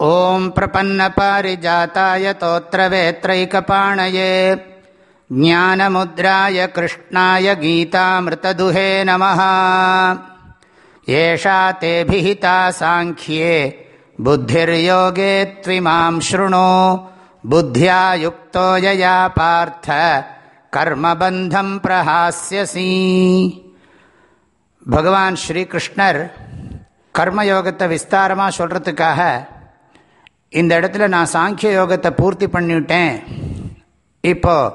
ॐ प्रपन्नपारिजाताय तोत्रवेत्रैकपाणये ज्ञानमुद्राय कृष्णाय गीतामृतदुहे नमः एषा ते भिहिता साङ्ख्ये बुद्धिर्योगे त्विमां शृणु बुद्ध्या युक्तो यया पार्थ கர்மபந்தம் பிரஹாஸ்யசி பகவான் ஸ்ரீகிருஷ்ணர் கர்மயோகத்தை விஸ்தாரமாக சொல்கிறதுக்காக இந்த இடத்துல நான் சாங்கிய யோகத்தை பூர்த்தி பண்ணிவிட்டேன் இப்போ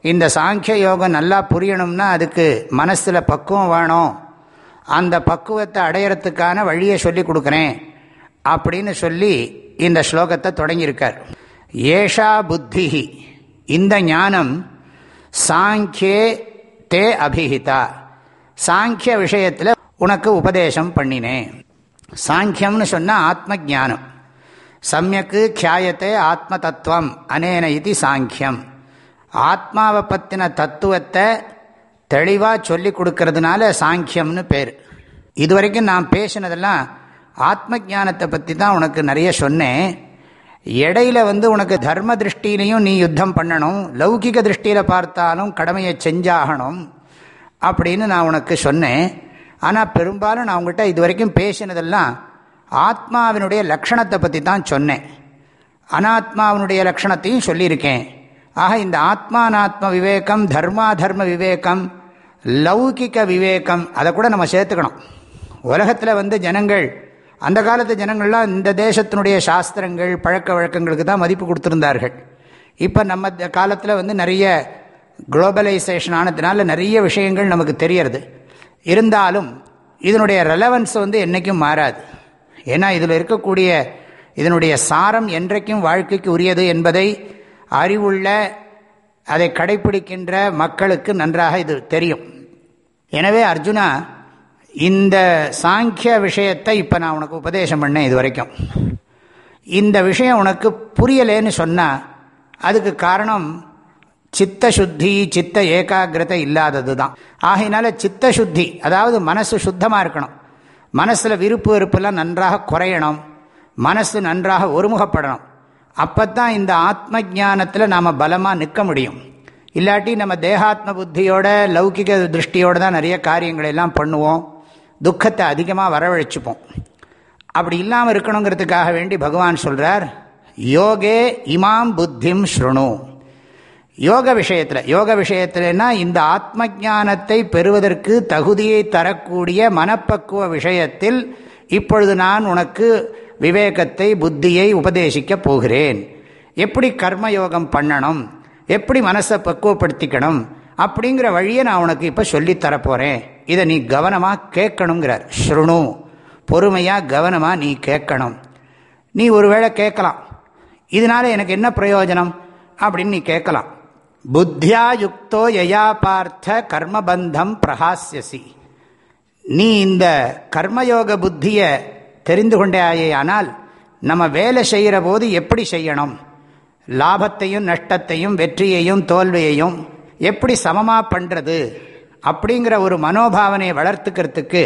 இந்த சாங்கிய யோகம் நல்லா புரியணும்னா அதுக்கு மனசில் பக்குவம் வேணும். அந்த பக்குவத்தை அடையிறதுக்கான வழியை சொல்லி கொடுக்குறேன். அப்படின்னு சொல்லி இந்த ஸ்லோகத்தை தொடங்கியிருக்கார். ஏஷா புத்தி இந்த ஞானம் சாங்கியே தே அபிஹிதா. சாங்கிய விஷயத்தில் உனக்கு உபதேசம் பண்ணினேன். சாங்கியம்னு சொன்னால் ஆத்ம ஜானம் சமயக்கு கியாயத்தை ஆத்ம தத்துவம் அனேன இது சாங்கியம். ஆத்மாவை பற்றின தத்துவத்தை தெளிவாக சொல்லி கொடுக்கறதுனால சாங்கியம்னு பேர். இதுவரைக்கும் நான் பேசினதெல்லாம் ஆத்ம ஜானத்தை பற்றி தான் உனக்கு நிறைய சொன்னேன். இடையில வந்து உனக்கு தர்ம திருஷ்டிலையும் நீ யுத்தம் பண்ணணும். லௌகிக திருஷ்டியில் பார்த்தாலும் கடமையை செஞ்சாகணும் அப்படின்னு நான் உனக்கு சொன்னேன். ஆனால் பெரும்பாலும் நான் உங்கள்கிட்ட இது வரைக்கும் பேசினதெல்லாம் ஆத்மாவினுடைய லக்ஷணத்தை பற்றி தான் சொன்னேன். அனாத்மாவினுடைய லக்ஷணத்தையும் சொல்லியிருக்கேன். ஆக இந்த ஆத்மானாத்ம விவேகம் தர்மா தர்ம விவேகம் லௌகிக்க விவேகம் அதை கூட நம்ம சேர்த்துக்கணும். உலகத்தில் வந்து ஜனங்கள் அந்த காலத்து ஜனங்கள்லாம் இந்த தேசத்தினுடைய சாஸ்திரங்கள் பழக்க வழக்கங்களுக்கு தான் மதிப்பு கொடுத்துருந்தார்கள். இப்போ நம்ம காலத்தில் வந்து நிறைய குளோபலைசேஷன் ஆனதுனால நிறைய விஷயங்கள் நமக்கு தெரியறது. இருந்தாலும் இதனுடைய ரெலவன்ஸ் வந்து என்றைக்கும் மாறாது. ஏன்னா இதில் இருக்கக்கூடிய இதனுடைய சாரம் என்றைக்கும் வாழ்க்கைக்கு உரியது என்பதை அறிவுள்ள அதை கடைபிடிக்கின்ற மக்களுக்கு நன்றாக இது தெரியும். எனவே அர்ஜுனா இந்த சாங்கிய விஷயத்தை இப்போ நான் உனக்கு உபதேசம் பண்ணேன் இது வரைக்கும். இந்த விஷயம் உனக்கு புரியலேன்னு சொன்னால் அதுக்கு காரணம் சித்த சுத்தி சித்த ஏகாகிரதை இல்லாதது தான் ஆகையினால சித்த சுத்தி அதாவது மனசு சுத்தமாக இருக்கணும். மனசில் விருப்பு வெறுப்பெல்லாம் நன்றாக குறையணும். மனசு நன்றாக ஒருமுகப்படணும். அப்போ தான் இந்த ஆத்ம ஜானத்தில் நாம் பலமாக நிற்க முடியும். இல்லாட்டி நம்ம தேகாத்ம புத்தியோட லௌகிக திருஷ்டியோடு தான் நிறைய காரியங்களை எல்லாம் பண்ணுவோம். துக்கத்தை அதிகமாக வரவழைச்சிப்போம். அப்படி இல்லாமல் இருக்கணுங்கிறதுக்காக வேண்டி பகவான் சொல்கிறார் யோகே இமாம் புத்திம் ஸ்ருணு. யோக விஷயத்தில் யோக விஷயத்தில்னா இந்த ஆத்ம ஜானத்தை பெறுவதற்கு தகுதியை தரக்கூடிய மனப்பக்குவ விஷயத்தில் இப்பொழுது நான் உனக்கு விவேகத்தை புத்தியை உபதேசிக்கப் போகிறேன். எப்படி கர்மயோகம் பண்ணணும்? எப்படி மனசை பக்குவப்படுத்திக்கணும்? அப்படிங்கிற வழியை நான் உனக்கு இப்போ சொல்லித்தரப்போகிறேன் இதை நீ கவனமாக கேட்கணுங்கிறார். ஸ்ருணு பொறுமையாக கவனமாக நீ கேட்கணும். நீ ஒருவேளை கேட்கலாம். இதனால் எனக்கு என்ன பிரயோஜனம்? அப்படின்னு நீ கேட்கலாம். புத்தியா யுக்தோ யயா பார்த்த கர்மபந்தம் பிரகாசியசி. நீ இந்த கர்மயோக புத்தியை தெரிந்து கொண்டேயே ஆனால் நம்ம வேலை செய்கிற போது எப்படி செய்யணும்? லாபத்தையும் நஷ்டத்தையும் வெற்றியையும் தோல்வியையும் எப்படி சமமாக பண்ணுறது அப்படிங்கிற ஒரு மனோபாவனையை வளர்த்துக்கிறதுக்கு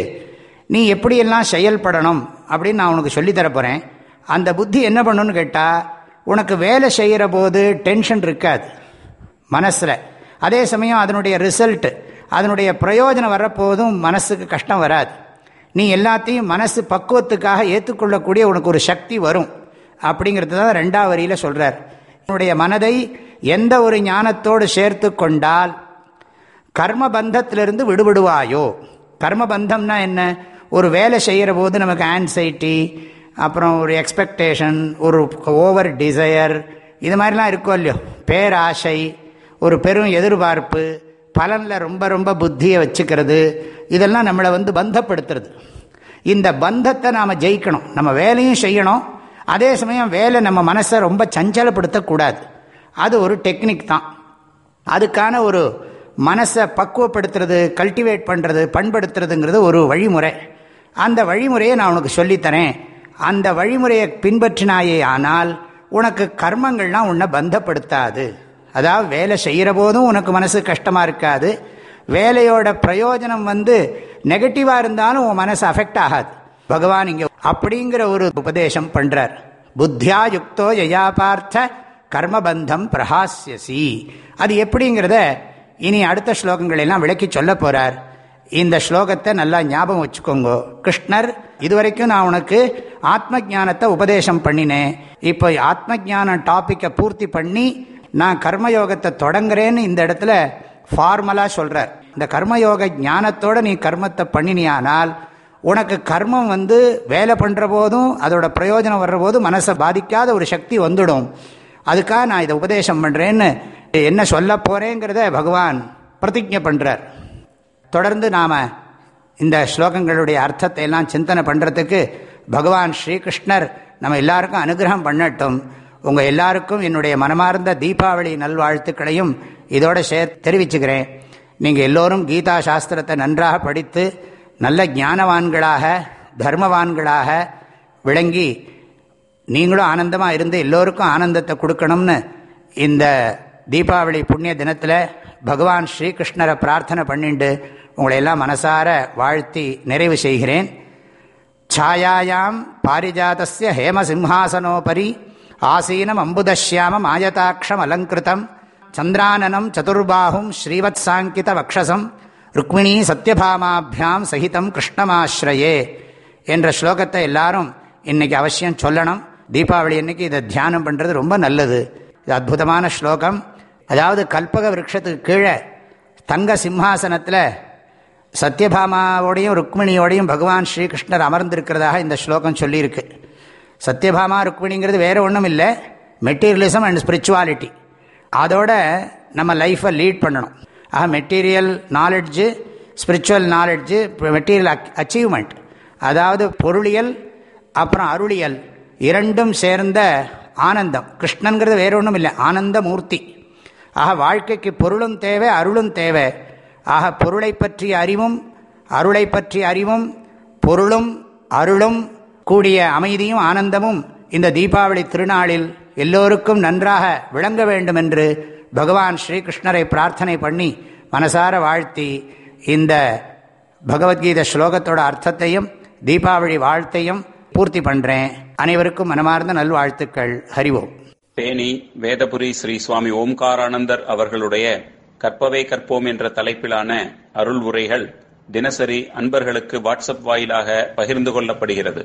நீ எப்படியெல்லாம் செயல்படணும் அப்படின்னு நான் உனக்கு சொல்லித்தரப்போகிறேன் அந்த புத்தி என்ன பண்ணுன்னு கேட்டால் உனக்கு வேலை செய்கிற போது டென்ஷன் இருக்காது. மனசில். அதே சமயம் அதனுடைய ரிசல்ட்டு அதனுடைய பிரயோஜனம் வரப்போதும் மனசுக்கு கஷ்டம் வராது. நீ எல்லாத்தையும் மனசு பக்குவத்துக்காக ஏற்றுக்கொள்ளக்கூடிய உனக்கு ஒரு சக்தி வரும். அப்படிங்கிறது தான் ரெண்டாவது வரியில் சொல்கிறார் உன்னுடைய மனதை எந்த ஒரு ஞானத்தோடு சேர்த்து கொண்டால் கர்மபந்தத்திலிருந்து விடுபடுவாயோ? கர்மபந்தம்னா என்ன? ஒரு வேலை செய்கிற போது நமக்கு ஆன்சைட்டி அப்புறம் ஒரு எக்ஸ்பெக்டேஷன் ஒரு ஓவர் டிசையர் இது மாதிரிலாம் இருக்கும் இல்லையோ? பேராசை ஒரு பெரும் எதிர்பார்ப்பு பலனில் ரொம்ப ரொம்ப புத்தியை வச்சுக்கிறது இதெல்லாம் நம்மளை வந்து பந்தப்படுத்துறது. இந்த பந்தத்தை நாம் ஜெயிக்கணும். நம்ம வேலையும் செய்யணும். அதே சமயம் வேலை நம்ம மனசை ரொம்ப சஞ்சலப்படுத்தக்கூடாது. அது ஒரு டெக்னிக் தான். அதுக்கான ஒரு மனசை பக்குவப்படுத்துறது கல்டிவேட் பண்ணுறது பண்படுத்துறதுங்கிறது ஒரு வழிமுறை. அந்த வழிமுறையை நான் உனக்கு சொல்லித்தரேன். அந்த வழிமுறையை பின்பற்றினாயே ஆனால் உனக்கு கர்மங்கள்லாம் உன்னை பந்தப்படுத்தாது. அதாவது வேலை செய்கிற போதும் உனக்கு மனசு கஷ்டமாக இருக்காது. வேலையோட பிரயோஜனம் வந்து நெகட்டிவாக இருந்தாலும் உன் மனசு அஃபெக்ட் ஆகாது. பகவான் இங்கே அப்படிங்கிற ஒரு உபதேசம் பண்ணுறார் புத்தியா யுக்தோ யயா பார்த்த கர்மபந்தம் பிரகாசியசி. அது எப்படிங்கிறத இனி அடுத்த ஸ்லோகங்களெல்லாம் விளக்கி சொல்ல போகிறார் இந்த ஸ்லோகத்தை நல்லா ஞாபகம் வச்சுக்கோங்கோ. கிருஷ்ணர் இதுவரைக்கும் நான் உனக்கு ஆத்ம ஜானத்தை உபதேசம் பண்ணினேன். இப்போ ஆத்ம ஜான டாப்பிக்கை பூர்த்தி பண்ணி நான் கர்மயோகத்தை தொடங்குறேன்னு இந்த இடத்துல ஃபார்மலாக சொல்கிறார் இந்த கர்மயோக ஞானத்தோட நீ கர்மத்தை பண்ணினியானால் உனக்கு கர்மம் வந்து வேலை பண்ணுற போதும் அதோட பிரயோஜனம் வர்ற போதும் மனசை பாதிக்காத ஒரு சக்தி வந்துடும். அதுக்காக நான் இதை உபதேசம் பண்ணுறேன்னு என்ன சொல்ல போகிறேங்கிறத பகவான் பிரதிஜை பண்ணுறார் தொடர்ந்து நாம் இந்த ஸ்லோகங்களுடைய அர்த்தத்தை எல்லாம் சிந்தனை பண்ணுறதுக்கு பகவான் ஸ்ரீகிருஷ்ணர் நம்ம எல்லாருக்கும் அனுகிரகம் பண்ணட்டும். உங்கள் எல்லாருக்கும் என்னுடைய மனமார்ந்த தீபாவளி நல்வாழ்த்துக்களையும் இதோட சேர் தெரிவிச்சுக்கிறேன். நீங்கள் எல்லோரும் கீதா சாஸ்திரத்தை நன்றாக படித்து நல்ல ஞானவான்களாக தர்மவான்களாக விளங்கி நீங்களும் ஆனந்தமாக இருந்து எல்லோருக்கும் ஆனந்தத்தை கொடுக்கணும்னு இந்த தீபாவளி புண்ணிய தினத்தில் பகவான் ஸ்ரீகிருஷ்ணரை பிரார்த்தனை பண்ணிட்டு உங்களையெல்லாம் மனசார வாழ்த்தி நிறைவு செய்கிறேன். சாயாயாம் பாரிஜாத்திய ஹேமசிம்ஹாசனோபரி ஆசீனம் அம்புதஷ்யாமம் ஆயதாட்சம் அலங்கிருத்தம். சந்திரானனம் சதுர்பாகும் ஸ்ரீவத் சாங்கித வக்ஷசம். ருக்மிணி சத்யபாமாபியாம் சகிதம் கிருஷ்ணமாஸ்ரயே என்ற ஸ்லோகத்தை எல்லாரும் இன்னைக்கு அவசியம் சொல்லணும். தீபாவளி அன்னைக்கு இதை தியானம் பண்ணுறது ரொம்ப நல்லது. இது அற்புதமான ஸ்லோகம். அதாவது கல்பக விரக்ஷத்துக்கு கீழே தங்க சிம்ஹாசனத்தில் சத்யபாமாவோடையும் ருக்மிணியோடையும் பகவான் ஸ்ரீகிருஷ்ணர் அமர்ந்திருக்கிறதாக இந்த ஸ்லோகம் சொல்லியிருக்கு. சத்யபாமா ருக்மிணிங்கிறது வேறு ஒன்றும் இல்லை மெட்டீரியலிசம் அண்ட் ஸ்பிரிச்சுவாலிட்டி அதோட நம்ம லைஃப்பை லீட் பண்ணணும். ஆக material knowledge spiritual knowledge material achievement அதாவது பொருளியல் அப்புறம் அருளியல். இரண்டும் சேர்ந்த ஆனந்தம். கிருஷ்ணனுங்கிறது வேற ஒன்றும் இல்லை ஆனந்த மூர்த்தி. ஆக வாழ்க்கைக்கு பொருளும் தேவை அருளும் தேவை. ஆக பொருளை பற்றிய அறிவும் அருளை பற்றிய அறிவும் பொருளும் அருளும் கூடிய அமைதியும் ஆனந்தமும் இந்த தீபாவளி திருநாளில் எல்லோருக்கும் நன்றாக விளங்க வேண்டும் என்று பகவான் ஸ்ரீகிருஷ்ணரை பிரார்த்தனை பண்ணி மனசார வாழ்த்தி இந்த பகவத்கீதை ஸ்லோகத்தோட அர்த்தத்தையும் தீபாவளி வாழ்த்தையும் பூர்த்தி பண்றேன். அனைவருக்கும் மனமார்ந்த நல்வாழ்த்துக்கள். ஹரிவோம் தேனி வேதபுரி ஸ்ரீ சுவாமி ஓம்காரானந்தர் அவர்களுடைய கற்பவே கற்போம் என்ற தலைப்பிலான அருள் உரைகள் தினசரி அன்பர்களுக்கு வாட்ஸ்அப் வாயிலாக பகிர்ந்து கொள்ளப்படுகிறது.